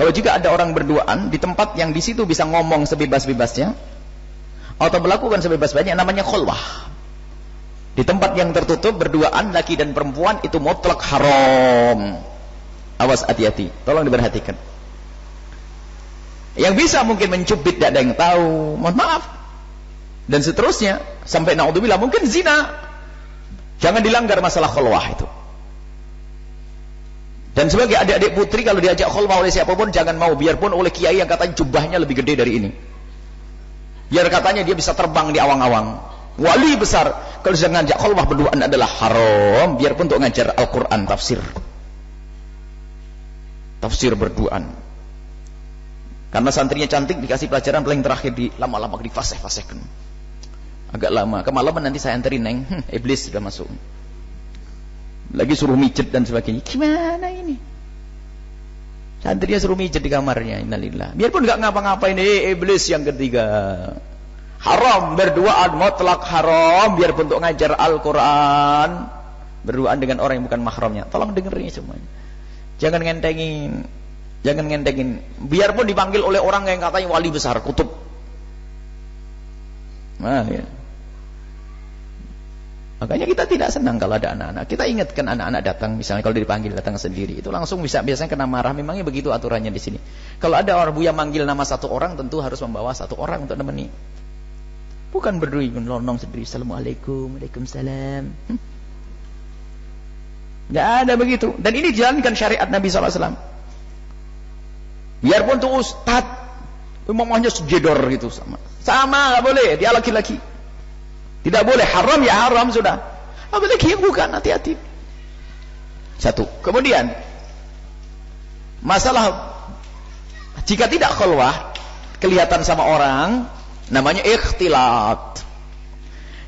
Kalau jika ada orang berduaan di tempat yang di situ bisa ngomong sebebas-bebasnya atau melakukan sebebas-bebasnya namanya khulwah. Di tempat yang tertutup berduaan laki dan perempuan itu mutlak haram. Awas hati-hati. Tolong diperhatikan. Yang bisa mungkin mencubit tidak ada yang tahu. Mohon maaf. Dan seterusnya sampai naudzubillah mungkin zina. Jangan dilanggar masalah khulwah itu. Dan sebagai adik-adik putri kalau diajak khulwah oleh siapa pun jangan mau biarpun oleh kiai yang katanya jubahnya lebih gede dari ini. Biar katanya dia bisa terbang di awang-awang. Wali besar kalau sedang ngajak khulwah berduaan adalah haram biarpun untuk ngajar Al-Qur'an tafsir. Tafsir berduaan. Karena santrinya cantik dikasih pelajaran paling terakhir di lama-lama di fasih-fasihkan. Agak lama. Kemalaman nanti saya anterin neng. Iblis sudah masuk lagi suruh mijet dan sebagainya. Gimana ini? Santrinya suruh mijet di kamarnya innalillah. Biarpun nggak ngapa-ngapain eh iblis yang ketiga. Haram berduaan mutlak haram. Biarpun untuk ngajar Al-Quran. Berduaan dengan orang yang bukan mahramnya. Tolong dengerin semuanya. Jangan ngentengin. Jangan ngentengin. Biarpun dipanggil oleh orang yang katanya wali besar kutub. Nah ya Makanya kita tidak senang kalau ada anak-anak. Kita ingatkan anak-anak datang, misalnya kalau dipanggil datang sendiri, itu langsung bisa biasanya kena marah. Memangnya begitu aturannya di sini. Kalau ada orang buya manggil nama satu orang, tentu harus membawa satu orang untuk nemeni. Bukan berdui melonong sendiri. Assalamualaikum, Waalaikumsalam. Hmm? Ada begitu. Dan ini dijalankan syariat Nabi SAW. Biarpun tuh ustad, mamanya sejedor gitu sama. Sama, gak boleh. Dia laki-laki. Tidak boleh haram ya haram sudah. Apalagi yang bukan hati-hati. Satu. Kemudian masalah jika tidak khulwah kelihatan sama orang namanya ikhtilat.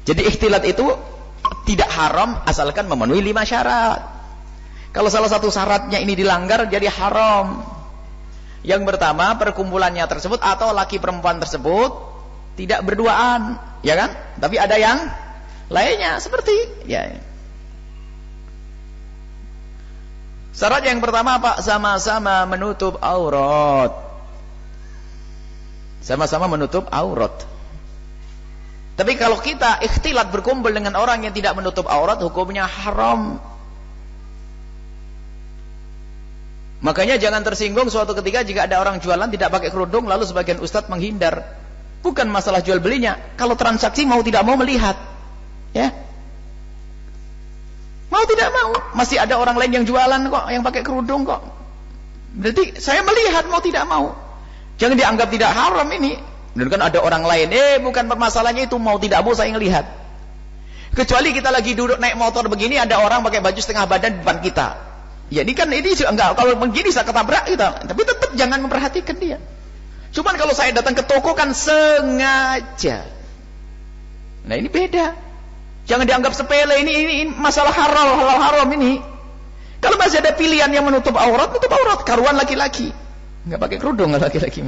Jadi ikhtilat itu tidak haram asalkan memenuhi lima syarat. Kalau salah satu syaratnya ini dilanggar jadi haram. Yang pertama perkumpulannya tersebut atau laki perempuan tersebut tidak berduaan, ya kan? Tapi ada yang lainnya seperti ya. Syarat yang pertama Pak sama-sama menutup aurat. Sama-sama menutup aurat. Tapi kalau kita ikhtilat berkumpul dengan orang yang tidak menutup aurat, hukumnya haram. Makanya jangan tersinggung suatu ketika jika ada orang jualan tidak pakai kerudung lalu sebagian ustadz menghindar. Bukan masalah jual belinya. Kalau transaksi mau tidak mau melihat. Ya. Mau tidak mau. Masih ada orang lain yang jualan kok. Yang pakai kerudung kok. Berarti saya melihat mau tidak mau. Jangan dianggap tidak haram ini. Dan kan ada orang lain. Eh bukan permasalahannya itu. Mau tidak mau saya ngelihat. Kecuali kita lagi duduk naik motor begini. Ada orang pakai baju setengah badan depan kita. Ya ini kan ini enggak. Kalau begini saya ketabrak kita. Tapi tetap jangan memperhatikan dia. Cuman kalau saya datang ke toko kan sengaja. Nah ini beda. Jangan dianggap sepele ini ini, ini masalah halal halal haram ini. Kalau masih ada pilihan yang menutup aurat, menutup aurat. Karuan laki-laki. Nggak pakai kerudung laki-laki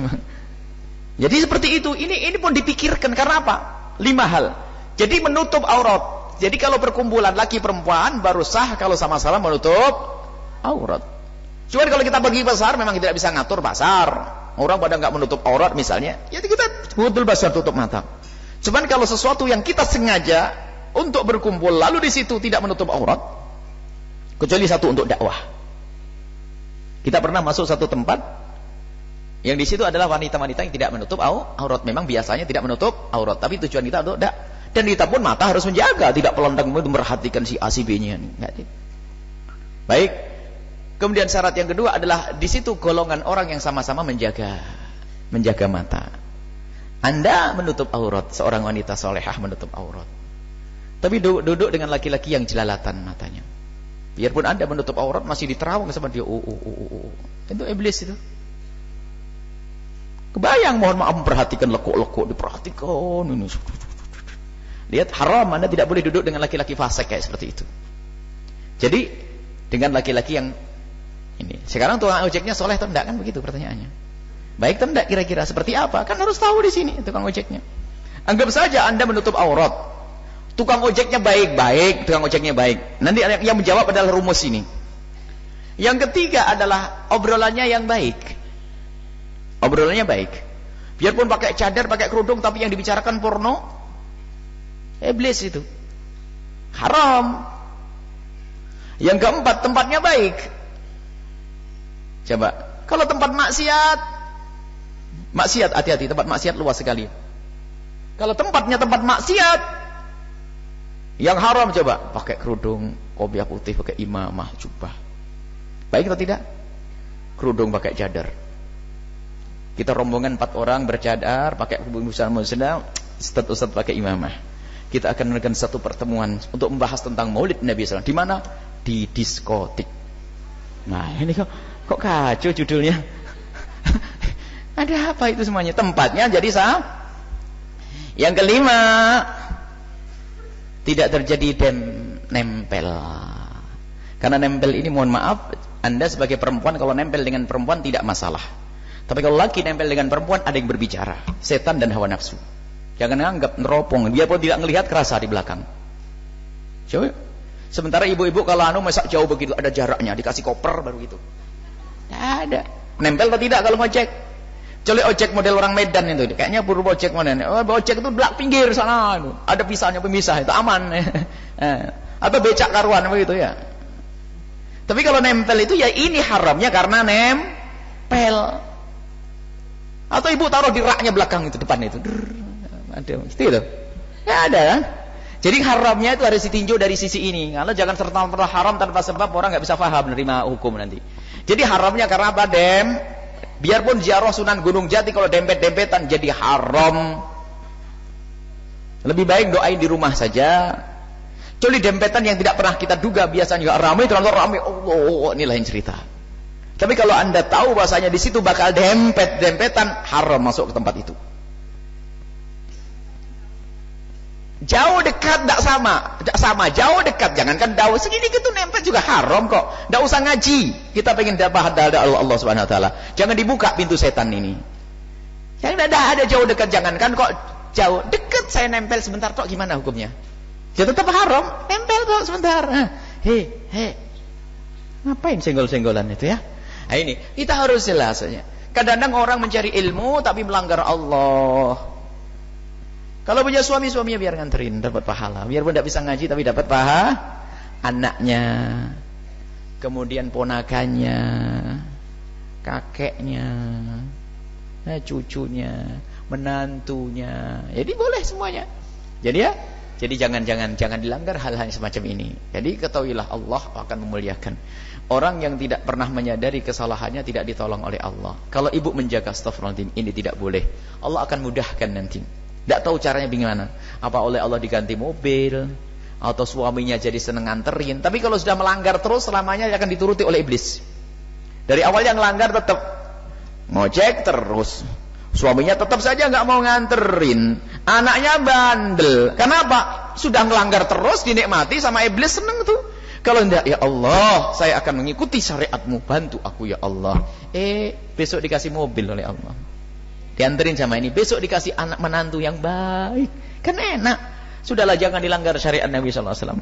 Jadi seperti itu. Ini ini pun dipikirkan karena apa? Lima hal. Jadi menutup aurat. Jadi kalau perkumpulan laki perempuan baru sah kalau sama-sama menutup aurat. Cuman kalau kita bagi besar memang tidak bisa ngatur pasar. Orang pada nggak menutup aurat misalnya, ya kita betul basar tutup mata. Cuman kalau sesuatu yang kita sengaja untuk berkumpul lalu di situ tidak menutup aurat, kecuali satu untuk dakwah. Kita pernah masuk satu tempat yang di situ adalah wanita-wanita yang tidak menutup aurat. Memang biasanya tidak menutup aurat, tapi tujuan kita untuk dak. Dan kita pun mata harus menjaga, tidak pelondang memperhatikan si A si B-nya. Baik, Kemudian syarat yang kedua adalah di situ golongan orang yang sama-sama menjaga menjaga mata. Anda menutup aurat, seorang wanita solehah menutup aurat. Tapi duduk dengan laki-laki yang jelalatan matanya. Biarpun Anda menutup aurat masih diterawang sama dia. Oh, oh, oh, oh. Itu iblis itu. Kebayang mohon maaf memperhatikan lekuk-lekuk diperhatikan ini. Lihat haram Anda tidak boleh duduk dengan laki-laki fasik kayak seperti itu. Jadi dengan laki-laki yang ini. Sekarang tukang ojeknya soleh atau enggak kan begitu pertanyaannya. Baik atau enggak kira-kira seperti apa? Kan harus tahu di sini tukang ojeknya. Anggap saja Anda menutup aurat. Tukang ojeknya baik-baik, tukang ojeknya baik. Nanti yang menjawab adalah rumus ini. Yang ketiga adalah obrolannya yang baik. Obrolannya baik. Biarpun pakai cadar, pakai kerudung, tapi yang dibicarakan porno, iblis itu. Haram. Yang keempat, tempatnya baik. Coba, kalau tempat maksiat, maksiat hati-hati, tempat maksiat luas sekali. Kalau tempatnya tempat maksiat, yang haram coba, pakai kerudung, kopiah putih, pakai imamah, jubah. Baik atau tidak? Kerudung pakai cadar. Kita rombongan empat orang bercadar, pakai busana muslim, ustaz ustaz pakai imamah. Kita akan melakukan satu pertemuan untuk membahas tentang Maulid Nabi SAW. Di mana? Di diskotik. Nah, ini kok kok kacau judulnya. Ada apa itu semuanya? Tempatnya jadi sah. Yang kelima, tidak terjadi dem nempel. Karena nempel ini mohon maaf, Anda sebagai perempuan kalau nempel dengan perempuan tidak masalah. Tapi kalau laki nempel dengan perempuan ada yang berbicara, setan dan hawa nafsu. Jangan anggap neropong, dia pun tidak melihat kerasa di belakang. Coba. Sementara ibu-ibu kalau anu masak jauh begitu ada jaraknya, dikasih koper baru gitu. Tidak ada. Nempel atau tidak kalau ngojek? Kecuali ojek model orang Medan itu, kayaknya buru ojek mana? Oh, ojek itu belak pinggir sana, ada pisahnya pemisah itu aman. Eh, atau becak karuan begitu ya. Tapi kalau nempel itu ya ini haramnya karena nempel. Atau ibu taruh di raknya belakang itu depan itu. Ada mesti itu. Ya ada kan? Jadi haramnya itu harus ditinjau dari sisi ini. Karena jangan serta merta haram tanpa sebab orang nggak bisa paham menerima hukum nanti. Jadi haramnya karena apa? Dem. Biarpun ziarah Sunan Gunung Jati kalau dempet-dempetan jadi haram. Lebih baik doain di rumah saja. Kecuali dempetan yang tidak pernah kita duga biasanya ramai terlalu ramai. Allah, ini lain cerita. Tapi kalau anda tahu bahasanya di situ bakal dempet dempetan haram masuk ke tempat itu. Jauh dekat tidak sama, sama. Jauh dekat, jangankan jauh segini gitu nempel juga haram kok. Tidak usah ngaji. Kita pengen dapat hadal Allah, Allah Subhanahu Wa Taala. Jangan dibuka pintu setan ini. Yang tidak ada jauh dekat, jangankan kok jauh dekat saya nempel sebentar kok gimana hukumnya? Ya tetap haram, nempel kok sebentar. Hei, hei. Ngapain senggol-senggolan itu ya? Nah ini, kita harus jelasnya. Kadang-kadang orang mencari ilmu tapi melanggar Allah. Kalau punya suami, suaminya biar nganterin, dapat pahala. Biarpun tidak bisa ngaji tapi dapat paha anaknya. Kemudian ponakannya, kakeknya, nah, cucunya, menantunya. Jadi boleh semuanya. Jadi ya, jadi jangan-jangan jangan dilanggar hal-hal semacam ini. Jadi ketahuilah Allah akan memuliakan. Orang yang tidak pernah menyadari kesalahannya tidak ditolong oleh Allah. Kalau ibu menjaga astagfirullahaladzim, ini tidak boleh. Allah akan mudahkan nanti. Tidak tahu caranya bagaimana. Apa oleh Allah diganti mobil, atau suaminya jadi seneng nganterin. Tapi kalau sudah melanggar terus, selamanya akan dituruti oleh iblis. Dari awal yang melanggar tetap ngojek terus. Suaminya tetap saja nggak mau nganterin. Anaknya bandel. Kenapa? Sudah melanggar terus, dinikmati sama iblis seneng tuh. Kalau tidak, ya Allah, saya akan mengikuti syariatmu. Bantu aku ya Allah. Eh, besok dikasih mobil oleh Allah. Dianterin sama ini. Besok dikasih anak menantu yang baik. Kan enak. Sudahlah jangan dilanggar syariat Nabi SAW.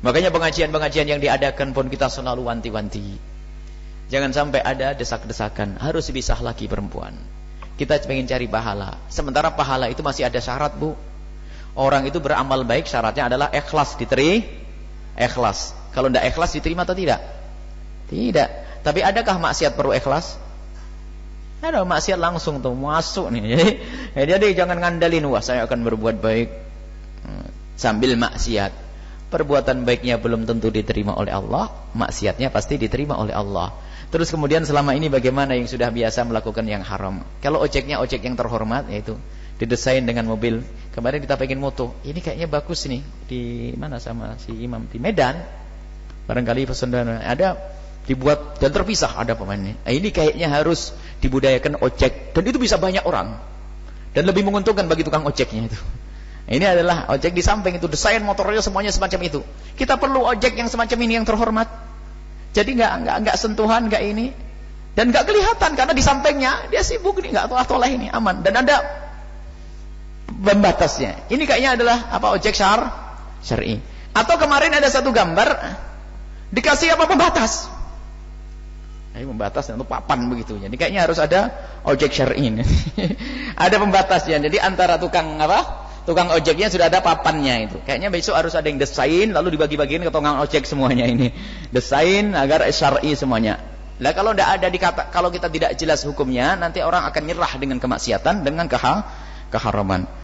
Makanya pengajian-pengajian yang diadakan pun kita selalu wanti-wanti. Jangan sampai ada desak-desakan. Harus bisa laki perempuan. Kita ingin cari pahala. Sementara pahala itu masih ada syarat bu. Orang itu beramal baik syaratnya adalah ikhlas diterima ikhlas. Kalau tidak ikhlas diterima atau tidak? Tidak. Tapi adakah maksiat perlu ikhlas? Ada maksiat langsung tuh masuk nih. Jadi, ya, jadi jangan ngandalin wah saya akan berbuat baik hmm, sambil maksiat. Perbuatan baiknya belum tentu diterima oleh Allah, maksiatnya pasti diterima oleh Allah. Terus kemudian selama ini bagaimana yang sudah biasa melakukan yang haram? Kalau ojeknya ojek yang terhormat yaitu didesain dengan mobil. Kemarin kita pengen moto, ini kayaknya bagus nih di mana sama si Imam di Medan. Barangkali pesan ada dibuat dan terpisah ada pemainnya. Nah, ini kayaknya harus dibudayakan ojek dan itu bisa banyak orang dan lebih menguntungkan bagi tukang ojeknya itu. Nah, ini adalah ojek di samping itu desain motornya semuanya semacam itu. Kita perlu ojek yang semacam ini yang terhormat. Jadi nggak nggak nggak sentuhan nggak ini dan nggak kelihatan karena di sampingnya dia sibuk nih nggak tolah tolah ini aman dan ada pembatasnya. Ini kayaknya adalah apa ojek syar syar'i. Atau kemarin ada satu gambar dikasih apa pembatas. Ini membatas untuk papan begitu. Jadi kayaknya harus ada ojek syar'i. ada pembatasnya. Jadi antara tukang apa? Tukang ojeknya sudah ada papannya itu. Kayaknya besok harus ada yang desain lalu dibagi-bagiin ke tukang ojek semuanya ini. Desain agar syar'i semuanya. Lah kalau tidak ada dikata kalau kita tidak jelas hukumnya, nanti orang akan nyerah dengan kemaksiatan dengan keha keharaman.